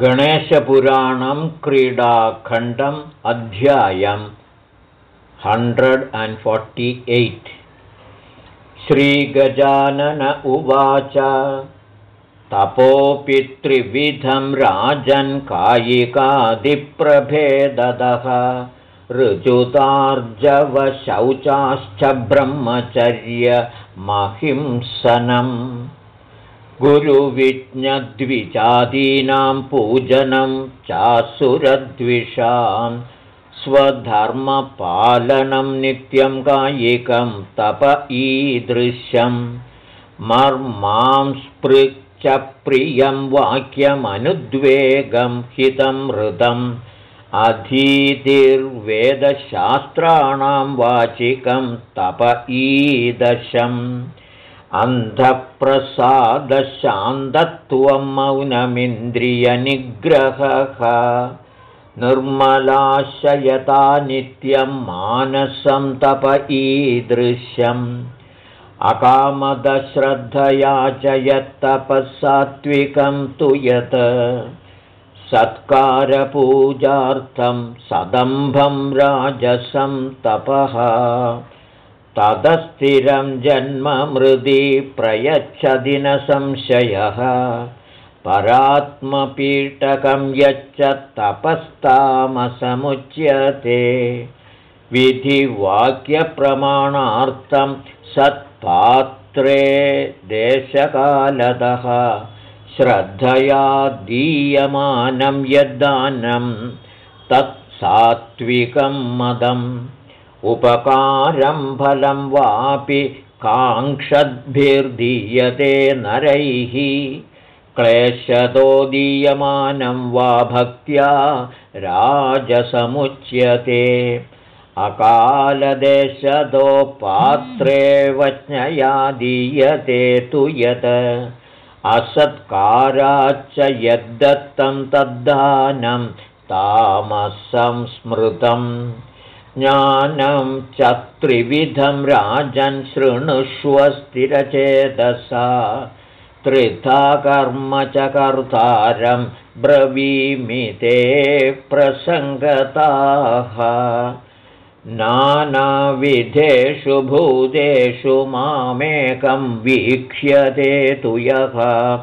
गणेशपुराणं क्रीडाखण्डम् अध्यायम् hundred and forty eight Shri Gajanan उवाच तपोपितृविधं राजन् कायिकादिप्रभेदः ऋजुतार्जवशौचाश्च ब्रह्मचर्यमहिंसनम् गुरुविज्ञद्विजादीनां पूजनं चासुरद्विषां स्वधर्मपालनं नित्यं कायिकं तप ईदृश्यं मर्मां स्पृच्च प्रियं वाक्यमनुद्वेगं हितं हृदम् अधीतिर्वेदशास्त्राणां वाचिकं तप ईदशम् अन्धप्रसादशान्तत्वं मौनमिन्द्रियनिग्रहः। निर्मलाशयता नित्यं मानसं तप ईदृश्यम्। अकामदश्रद्धया च यत्तपःसात्विकं तु यत्। सत्कारपूजार्थं सदम्भं राजसं तपः तदस्थिरं जन्म मृदि प्रयच्छदि न संशयः। परात्मपीटकं यच्च तपस्तामसमुच्यते। विधिवाक्यप्रमाणार्थं सत्पात्रे देशकालतः श्रद्धया दीयमानं यद्दानं तत्सात्विकं मदम् उपकारं फलं वापि काङ्क्षद्भिर्दीयते नरैः। क्लेशतो दीयमानं वा भक्त्या राजसमुच्यते। अकालदेशतो पात्रे वज्ञया दीयते तु यत्। असत्काराच्च यद्दत्तं तद्दानं तामसंस्मृतम् ज्ञानं च त्रिविधं राजन् शृणुष्व स्थिरचेतसा त्रिधा कर्म च कर्तारं ब्रवीमिते प्रसङ्गताः। नानाविधेषु भूतेषु मामेकं वीक्ष्यते तु यः।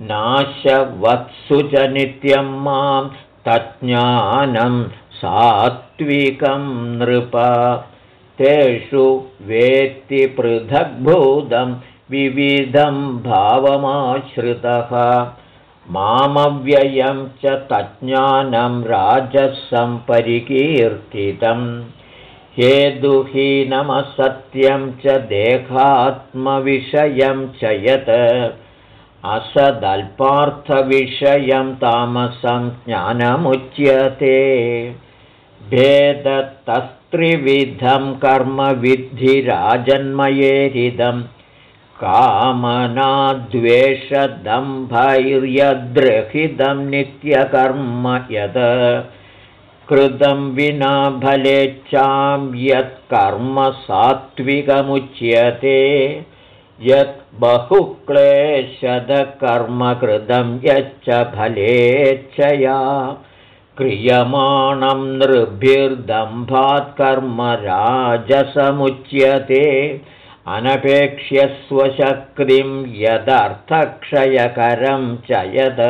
नाशवत्सु च नित्यं मां तज्ज्ञानं सात्विकं नृप। तेषु वेत्ति पृथग्भूतं विविधं भावमाश्रितः। मामव्ययं च तज्ज्ञानं राजसं परिकीर्तितं हेदुहीनमसत्यं च देहात्मविषयं च यत्। असदल्पार्थविषयं तामसं ज्ञानमुच्यते भेदतस्त्रिविधं कर्मविद्धिराजन्मयेरिदं कामनाद्वेषदम्भैर्यद्रहितं नित्यकर्म यत् कृतं विना फलेच्छां यत्कर्म सात्विकमुच्यते। यत् बहुक्लेशदकर्म कृतं यच्च फलेच्छया क्रियमाणं कर्म राजसमुच्यते अनपेक्ष्य स्वशक्तिं यदर्थक्षयकरं च यद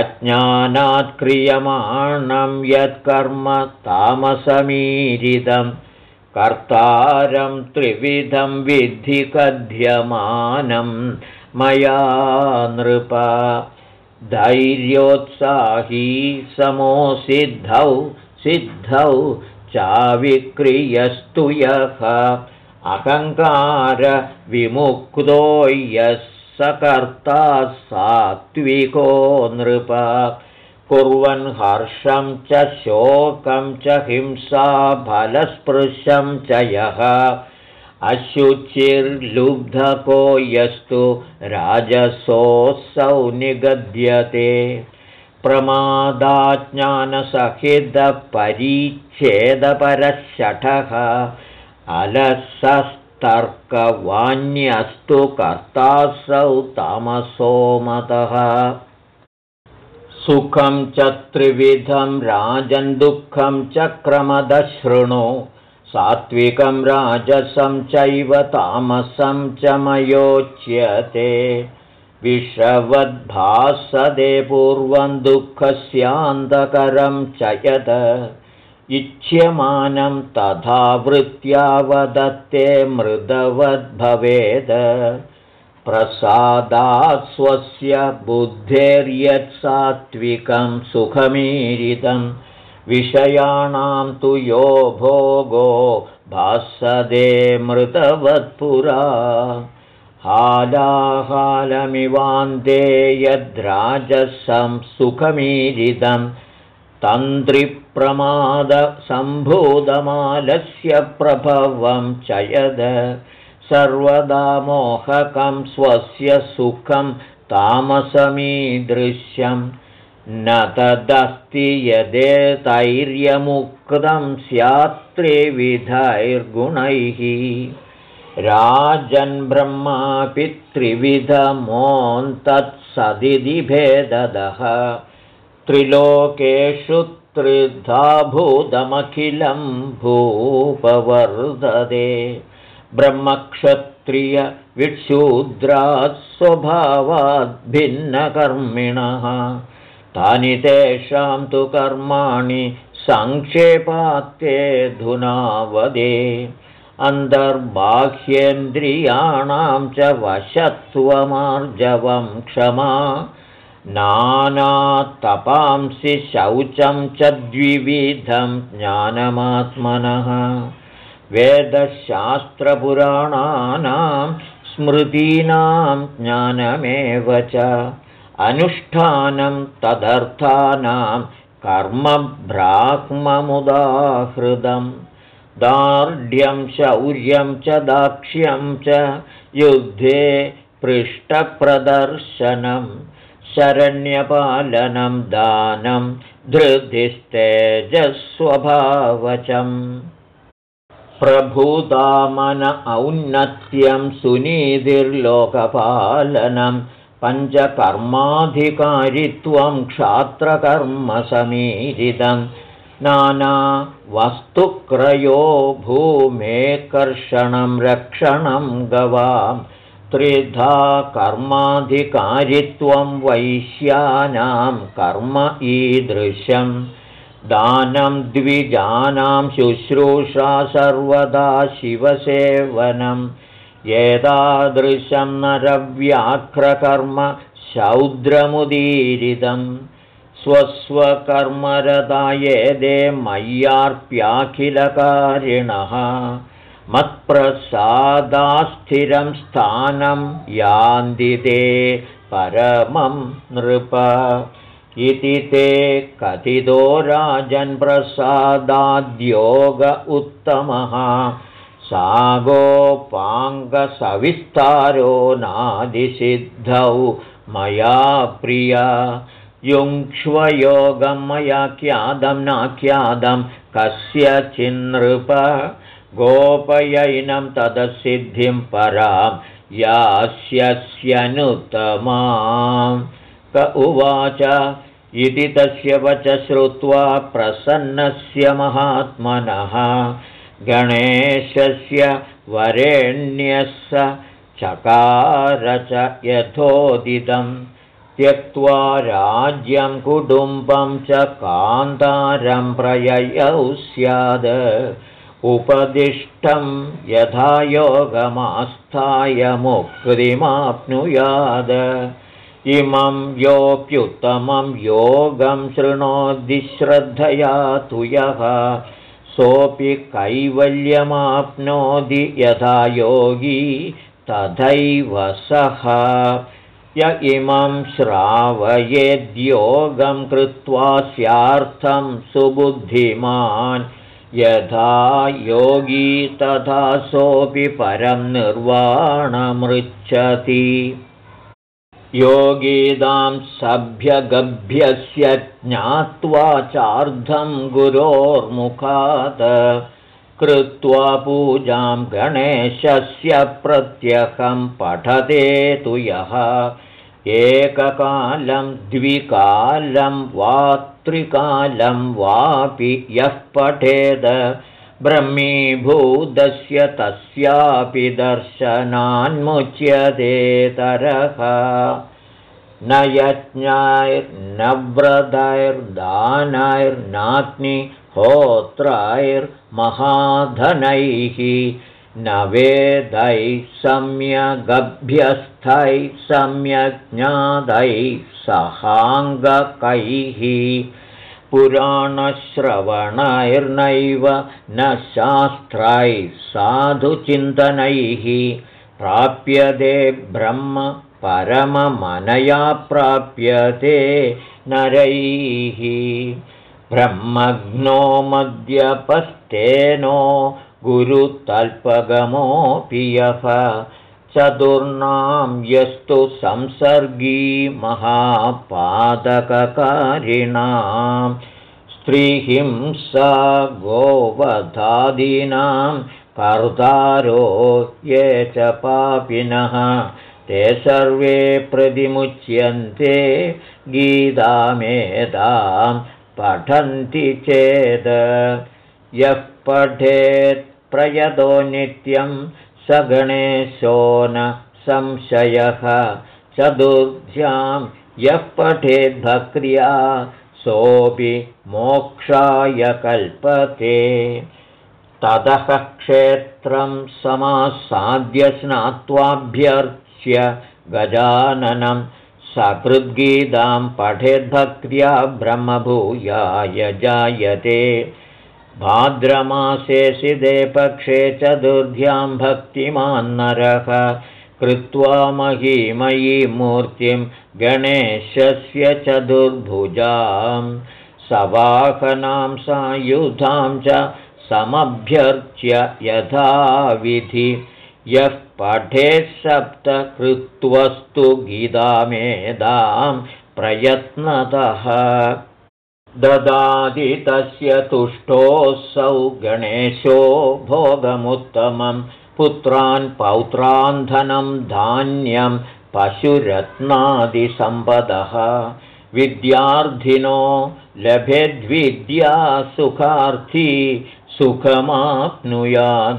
अज्ञानात् क्रियमाणं यत्कर्म तामसमीरितं कर्तारं त्रिविधं विधिकध्यमानं मया नृप धैर्योत्साही समोसिद्धौ सिद्धौ चाविक्रियस्तु यः। अहङ्कारविमुक्तो यः सकर्ता सात्विको नृप। कुर्वन् हर्षं च शोकं च हिंसाफलस्पृशं च यः अशुचिर्लुब्धको यस्तु राजसोऽसौ निगद्यते। प्रमादाज्ञानसहितपरिच्छेदपरशठः अलसस्तर्कवाण्यस्तु कर्तासौ तामसो मतः। सुखं च त्रिविधं राजन् दुःखं च क्रमदशृणु सात्विकं राजसं चैव तामसं च मयोच्यते। विषवद्भासदे पूर्वं दुःखस्यान्धकरं च यद। इच्यमानं तथा वृत्त्या वदत्ते मृदवद्भवेद। प्रसादात् स्वस्य बुद्धेर्यत्सात्विकं सुखमीरितं विषयाणां तु यो भोगो भासदे मृतवत्पुरा। हालाहालमिवान्ते यद्राजसं सुखमीरितं तन्त्रिप्रमादसम्भूतमालस्य प्रभवं च यद सर्वदा मोहकं स्वस्य सुखं तामसमीदृश्यं न तदस्ति यदेतैर्यमुक्तं स्यात्त्रिविधैर्गुणैः। राजन्ब्रह्मापि त्रिविधमोऽन्तत्सदिति भेददः। त्रिलोकेषु त्रिधा भूतमखिलं भूपवर्धते। ब्रह्मक्षत्रियविक्षूद्रात् स्वभावाद्भिन्नकर्मिणः तानि तेषां तु कर्माणि सङ्क्षेपात्तेऽधुना वदे अन्तर्बाह्येन्द्रियाणां च वशत्वमार्जवं क्षमा। नानातपांसि शौचं च द्विविधं ज्ञानमात्मनः। वेदशास्त्रपुराणानां स्मृतीनां ज्ञानमेव च अनुष्ठानं तदर्थानां कर्मब्राह्ममुदाहृदम् दार्ढ्यं शौर्यं च दाक्ष्यं च युद्धे पृष्ठप्रदर्शनं शरण्यपालनं दानं धृतिस्तेजस्वभावचम् प्रभूतामन औन्नत्यं सुनीतिर्लोकपालनं पञ्चकर्माधिकारित्वं क्षात्रकर्मसमीरितं नानावस्तुक्रयो भूमेकर्षणं रक्षणं गवां त्रिधा कर्माधिकारित्वं वैश्यानां कर्म ईदृशम्। दानं द्विजानां शुश्रूषा सर्वदा शिवसेवनं एतादृशं नरव्याघ्रकर्म शौद्रमुदीरितं स्वस्वकर्मरदा ये मय्यार्प्याखिलकारिणः मत्प्रसादास्थिरं स्थानं यान्ति ते परमं नृप। इति ते कथितो राजन्प्रसादाद्योग उत्तमः सागोपाङ्गसविस्तारो नादिसिद्धौ। मया प्रिया युङ्क्ष्वयोगं मया ख्यादं नाख्यादं कस्यचिन्नृप गोपयैनं तदसिद्धिं परां यास्यस्यनुत्तमा। क उवाच इति तस्य वच श्रुत्वा प्रसन्नस्य महात्मनः गणेशस्य वरेण्यः स चकार च यथोदितं त्यक्त्वा राज्यं कुटुम्बं च कान्तारं प्रययौ स्याद उपदिष्टं यथा योगमास्थाय मुक्तिमाप्नुयाद। इमं योऽप्युत्तमं योगं शृणोदिश्रद्धया तु यः सोऽपि कैवल्यमाप्नोति यथा योगी तथैव सः। य इमं श्रावयेद्योगं कृत्वा स्यार्थं सुबुद्धिमान्। यथा योगी तथा सोऽपि परं निर्वाणमृच्छति योगीदां सभ्यगभ्यस्य ज्ञात्वा चार्धं गुरोर्मुखात् कृत्वा पूजां गणेशस्य प्रत्यहं पठते तु यः। एककालं द्विकालं वा त्रिकालं वापि यः पठेद ब्रह्मीभूतस्य तस्यापि दर्शनान्मुच्यतेतरः न यज्ञायर्न व्रतैर्दानैर्नाग्निहोत्रैर्महाधनैः न वेदैः सम्यगभ्यस्थैः सम्यज्ञादैः सहाङ्गकैः पुराणश्रवणैर्नैव न शास्त्रैः साधुचिन्तनैः प्राप्यते ब्रह्म परममनया प्राप्यते नरैः। ब्रह्मज्ञो मद्यपस्तेनो गुरुतल्पगमोऽपि यः चतुर्णां यस्तु संसर्गी महापादककारिणां स्त्रीहिंसा गोवधादीनां कर्तारो ये च पापिनः ते सर्वे प्रतिमुच्यन्ते गीतामेतां पठन्ति चेद्। यः पठेत् प्रयतो नित्यं स गणेशो न संशयः। चतुर्ध्यां यः पठेद्भक्र्या सोऽपि मोक्षाय कल्पते ततः क्षेत्रं समासाद्य स्नात्वाभ्यर्च्य गजाननं सकृद्गीतां पठेद्भक्त्या ब्रह्मभूयाय जायते भाद्रमासे सिदे पक्षे चतुर्ध्यां भक्तिमान्नरः कृत्वा महीमयी मूर्तिं गणेशस्य चतुर्भुजां सवाहनां सायुधां च समभ्यर्च्य यथाविधि। यः पठेत् सप्त कृत्वस्तु गीतामेदां प्रयत्नतः ददाति तस्य तुष्टोऽसौ गणेशो भोगमुत्तमं पुत्रान् पौत्रान् धनं धान्यं पशुरत्नादिसम्पदः। विद्यार्थिनो लभेद्विद्या सुखार्थी सुखमाप्नुयाद।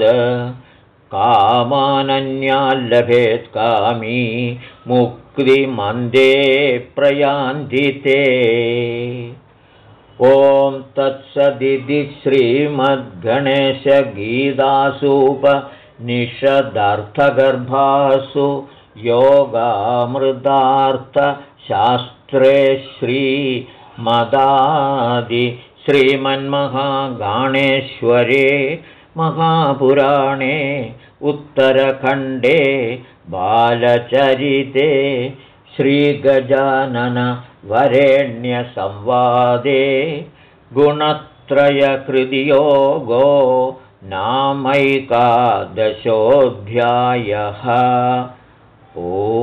कामानन्याल्लभेत् कामी मुक्तिमन्दे प्रयान्दिते ॐ तत्सदिति श्रीमद्गणेशगीतासूपनिषदर्थगर्भासु योगामृतार्थशास्त्रे श्रीमदादि श्रीमन्महागाणेश्वरे महापुराणे उत्तरखण्डे बालचरिते श्रीगजानन वरेण्यसंवादे गुणत्रयकृतियोगो नामैकादशोऽध्यायः। ओ